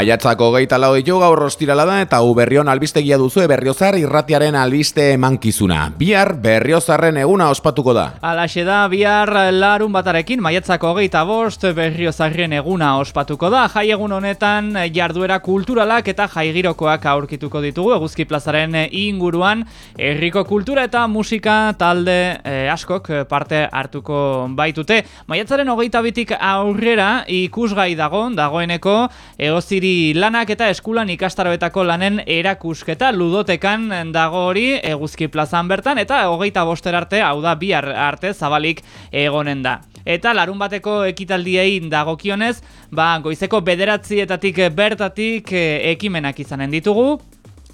Maiatzako geita lau ditu gaur ostirala da eta u berrion albistegia duzu berriozar irratiaren albiste emankizuna. Bihar berriozarren eguna ospatuko da. Alaxe da, bihar larun batarekin maiatzako geita bost berriozarren eguna ospatuko da. Jai egun honetan jarduera kulturalak eta jaigirokoak aurkituko ditugu eguzki plazaren inguruan. Herriko kultura eta musika talde eh, askok parte hartuko baitute. Maiatzaren hogeita bitik aurrera ikusgai dago, dagoeneko egozi lanak eta eskulan ikastarabetako lanen erakusketa ludotekan dago hori eguzki plazan bertan eta hogeita boster arte, hau da bihar arte zabalik egonen da. Eta larun bateko ekitaldiei dagokionez, ba, goizeko bederatzietatik bertatik eh, ekimenak izanen ditugu,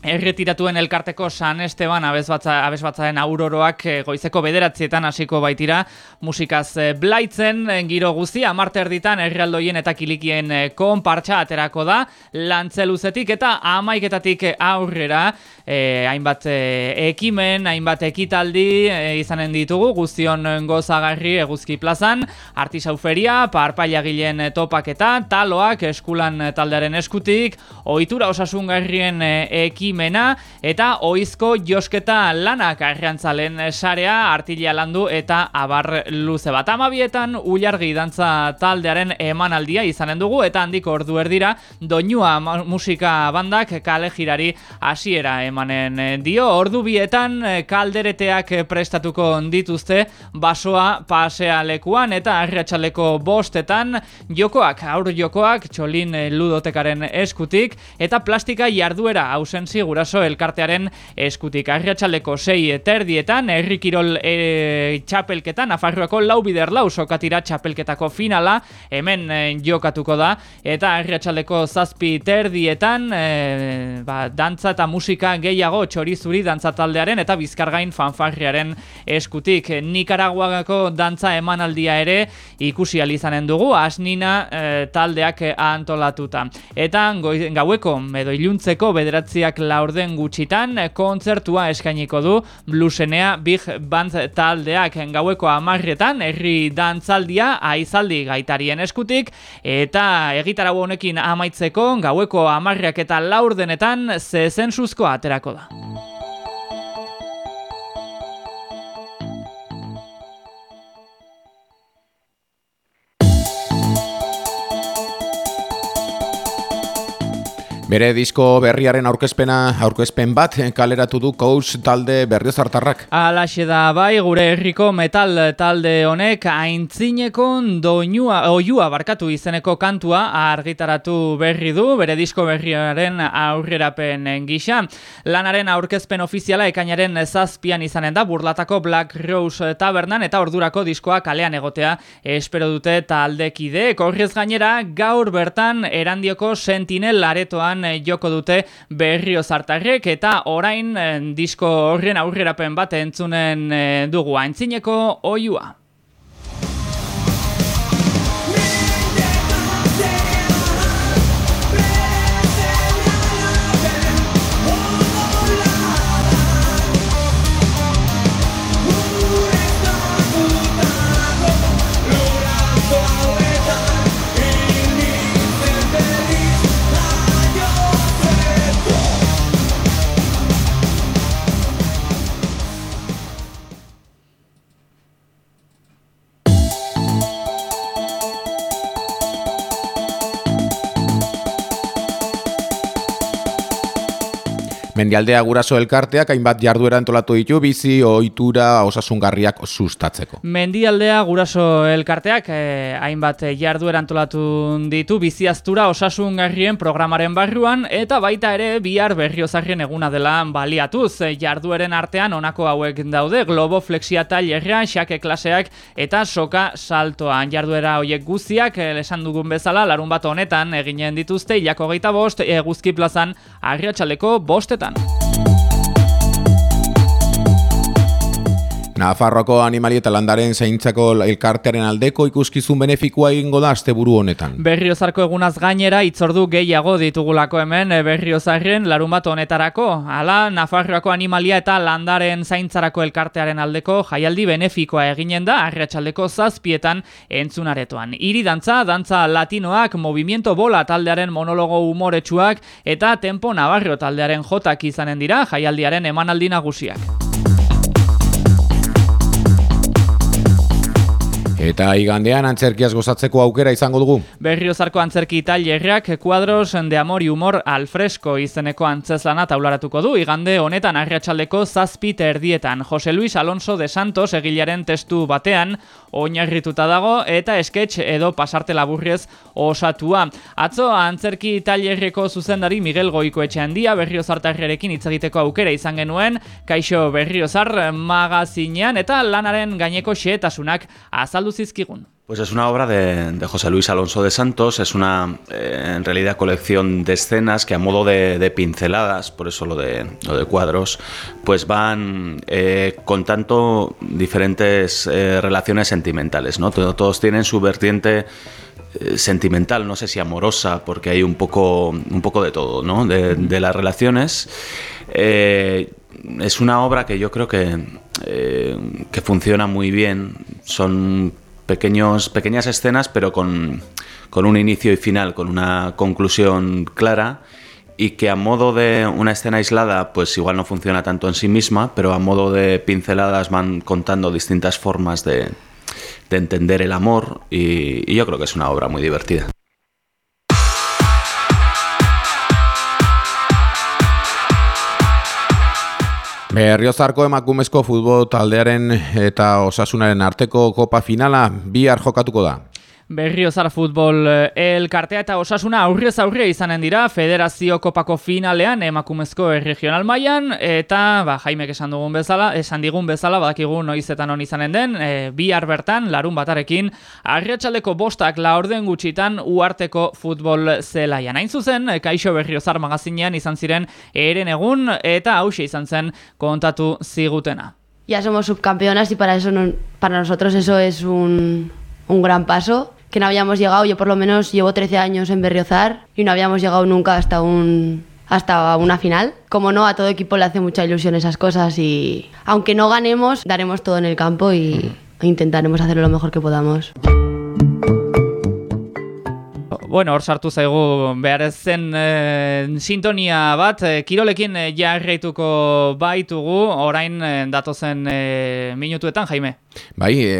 Erretiratuen elkarteko San Esteban abesbatzaren auroroak eh, goizeko bederatzietan hasiko baitira musikaz eh, blaitzen eh, giro guzti amarte erditan errealdoien eta kilikien konpartxa aterako da lantzeluzetik eta amaiketatik aurrera hainbat ekimen, hainbat ekitaldi izanen ditugu guztion gozagarri eguzki plazan artisauferia, parpailagilen topaketa, taloak eskulan taldearen eskutik ohitura osasungarrien ekimen ekimena eta oizko josketa lanak arrantzalen sarea artila landu eta abar luze bat. Amabietan ulargi dantza taldearen emanaldia izanen dugu eta handik ordu erdira doinua musika bandak kale jirari hasiera emanen dio. Ordu bietan kaldereteak prestatuko dituzte basoa pasea lekuan eta arratsaleko bostetan jokoak, aur jokoak, txolin ludotekaren eskutik eta plastika jarduera ausenzi guraso elkartearen eskutik. Arriatxaldeko sei eterdietan, herri kirol e, txapelketan, afarroako lau bider lau sokatira txapelketako finala, hemen e, jokatuko da, eta arriatxaldeko zazpi terdietan, e, ba, dantza eta musika gehiago txorizuri dantza taldearen eta bizkargain fanfarriaren eskutik. Nikaraguagako dantza emanaldia ere ikusi alizanen dugu, asnina e, taldeak antolatuta. Eta gaueko, edo iluntzeko, bederatziak laurden gutxitan kontzertua eskainiko du blusenea Big Band taldeak gaueko amarretan herri dantzaldia aizaldi gaitarien eskutik eta egitarago honekin amaitzeko gaueko amarriak eta laurdenetan zezensuzko aterako da. Bere disko berriaren aurkezpena aurkezpen bat kaleratu du Kous talde berriozartarrak. Alaxe da bai gure herriko metal talde honek aintzineko doinua oiua barkatu izeneko kantua argitaratu berri du bere disko berriaren aurrerapen gisa. Lanaren aurkezpen ofiziala ekainaren zazpian izanen da burlatako Black Rose tabernan eta ordurako diskoa kalean egotea espero dute taldekide. Korrez gainera gaur bertan erandioko sentinel aretoan Eh, joko dute berrio zartarrek eta orain eh, disko horren aurrerapen bat entzunen eh, dugu aintzineko oiua. Mendialdea guraso elkarteak hainbat jarduera antolatu ditu bizi ohitura osasungarriak sustatzeko. Mendialdea guraso elkarteak eh, hainbat jarduera antolatu ditu bizi aztura osasungarrien programaren barruan eta baita ere bihar berriozarrien eguna dela baliatuz. Jardueren artean honako hauek daude globo flexia tailerra, xake klaseak eta soka saltoan. Jarduera hoiek guztiak eh, esan dugun bezala larun bat honetan eginen dituzte ilako geita bost eguzki plazan arriatxaleko bostetan. Nafarroako animali eta landaren zaintzako elkartearen aldeko ikuskizun benefikoa egingo da asteburu honetan. Berriozarko egunaz gainera itzordu gehiago ditugulako hemen eh, Berriozarren larun bat honetarako. Hala, Nafarroako animalia eta landaren zaintzarako elkartearen aldeko jaialdi benefikoa eginen da arratsaldeko zazpietan entzunaretoan. Iri dantza, dantza latinoak, movimiento bola taldearen monologo umoretsuak eta tempo nabarro taldearen jotak izanen dira jaialdiaren emanaldi nagusiak. Eta igandean antzerkiaz gozatzeko aukera izango dugu. Berriozarko antzerki italiarrak kuadros de amor y humor al fresco izeneko antzeslana taularatuko du. Igande honetan arratsaldeko zazpit erdietan. Jose Luis Alonso de Santos egilaren testu batean oinarrituta dago eta sketch edo pasarte laburrez osatua. Atzo antzerki italiarreko zuzendari Miguel Goiko etxe handia berriozartarrerekin hitz egiteko aukera izan genuen. Kaixo berriozar magazinean eta lanaren gaineko xeetasunak azaldu Pues es una obra de, José Luis Alonso de Santos, es una eh, en realidad colección de escenas que a modo de, pinceladas, por eso lo de, lo de cuadros, pues van eh, contando diferentes eh, relaciones sentimentales, ¿no? Todos, tienen su vertiente sentimental, no sé si amorosa, porque hay un poco, un poco de todo, ¿no? De, las relaciones. es una obra que yo creo que, que funciona muy bien. Son pequeños, pequeñas escenas, pero con, con un inicio y final, con una conclusión clara y que a modo de una escena aislada, pues igual no funciona tanto en sí misma, pero a modo de pinceladas van contando distintas formas de, de entender el amor y, y yo creo que es una obra muy divertida. Berriozarko emakumezko futbol taldearen eta osasunaren arteko kopa finala bihar jokatuko da. Berriozar futbol eh, elkartea eta osasuna aurrez aurre izanen dira federazio kopako finalean emakumezko regional mailan eta ba, jaimek esan dugun bezala, esan digun bezala badakigu noizetan hon izanen den e, bihar bertan larun batarekin arriatxaldeko bostak la orden gutxitan uarteko futbol zelaian. Hain zuzen, Kaixo Berriozar magazinean izan ziren eren egun eta hause izan zen kontatu zigutena. Ya somos subcampeonas y para eso no, para nosotros eso es un, un gran paso que no habíamos llegado, yo por lo menos llevo 13 años en Berriozar y no habíamos llegado nunca hasta un hasta una final. Como no, a todo equipo le hace mucha ilusión esas cosas y aunque no ganemos, daremos todo en el campo y intentaremos hacerlo lo mejor que podamos. Bueno, hor sartu zaigu behar zen e, sintonia bat, e, kirolekin e, jarraituko baitugu, orain e, datozen e, minutuetan, Jaime. Bai, e,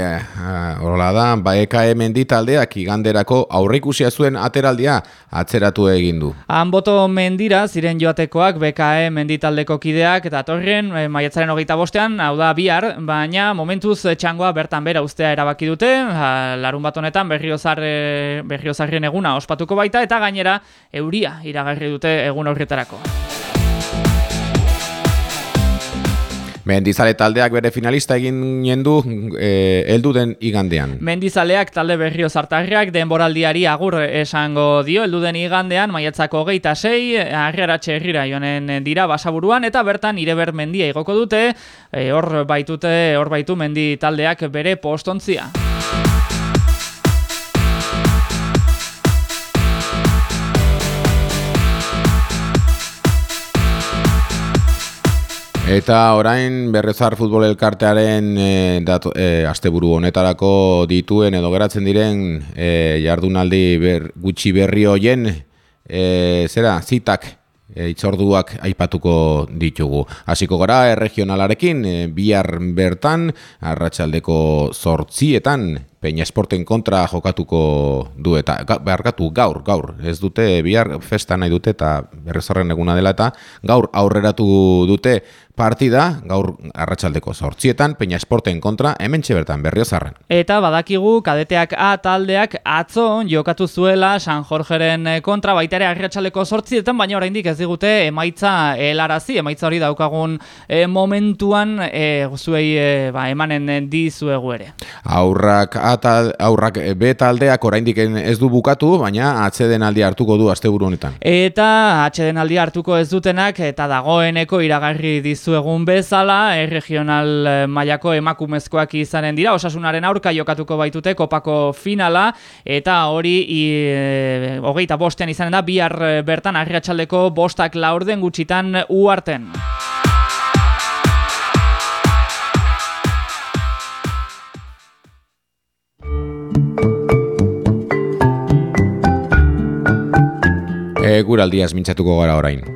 horrela da, ba EKE menditaldeak iganderako aurrikusia zuen ateraldia atzeratu egin du. Han boto mendira ziren joatekoak BKE menditaldeko kideak eta torren e, maiatzaren hogeita bostean, hau da bihar, baina momentuz txangoa bertan bera ustea erabaki dute, larun bat honetan berriozarren eguna ospatuko baita eta gainera euria iragarri dute egun horretarako. Mendizale taldeak bere finalista egin niendu e, eldu den igandean. Mendizaleak talde berrio zartarriak denboraldiari agur esango dio eldu den igandean maiatzako geita sei, arreratxe herrira joanen dira basaburuan eta bertan ireber mendia igoko dute, e, hor baitute, hor baitu mendi taldeak bere postontzia. Eta orain berrezar futbol elkartearen e, e, asteburu honetarako dituen edo geratzen diren e, jardunaldi ber, gutxi berri hoien e, zera zitak e, itzorduak aipatuko ditugu. Hasiko gara erregionalarekin e, bihar bertan arratsaldeko zortzietan Peña Esporten kontra jokatuko du eta beharkatu gaur, gaur, ez dute bihar festa nahi dute eta berrezarren eguna dela eta gaur aurreratu dute partida, gaur arratsaldeko sortzietan, Peña Esporten kontra, hemen bertan berriozarren. Eta badakigu, kadeteak A taldeak atzo jokatu zuela San Jorgeren kontra, baita ere arratsaldeko sortzietan, baina oraindik ez digute emaitza helarazi, emaitza hori daukagun e, momentuan e, zuei e, ba, emanen dizuegu ere. Aurrak aurrak B taldeak oraindik ez du bukatu, baina atzeden aldi hartuko du asteburu honetan. Eta atzeden aldi hartuko ez dutenak eta dagoeneko iragarri dizuegun bezala, regional mailako emakumezkoak izanen dira, osasunaren aurka jokatuko baitute kopako finala, eta hori e, hogeita bostean izanen da, bihar bertan arriatxaldeko bostak laurden gutxitan uarten. E, guraldiaz mintzatuko gara orain.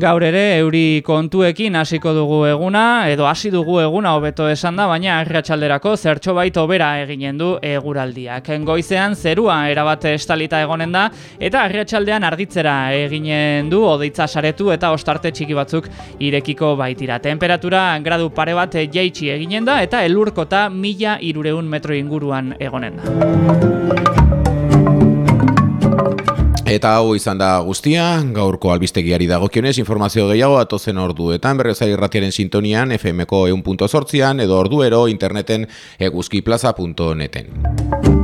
Gaur ere euri kontuekin hasiko dugu eguna edo hasi dugu eguna hobeto esan da baina arratsalderako zertxo bait hobera eginen du eguraldiak. Goizean zerua erabate estalita egonen da eta arratsaldean argitzera eginen du odeitza saretu eta ostarte txiki batzuk irekiko baitira. Temperatura gradu pare bat jaitsi eginen da eta elurkota mila irureun metro inguruan egonen da. Eta hau izan da guztia, gaurko albistegiari dagokionez informazio gehiago atozen orduetan berrezai irratiaren sintonian FMko eun.sortzian edo orduero interneten eguzkiplaza.neten.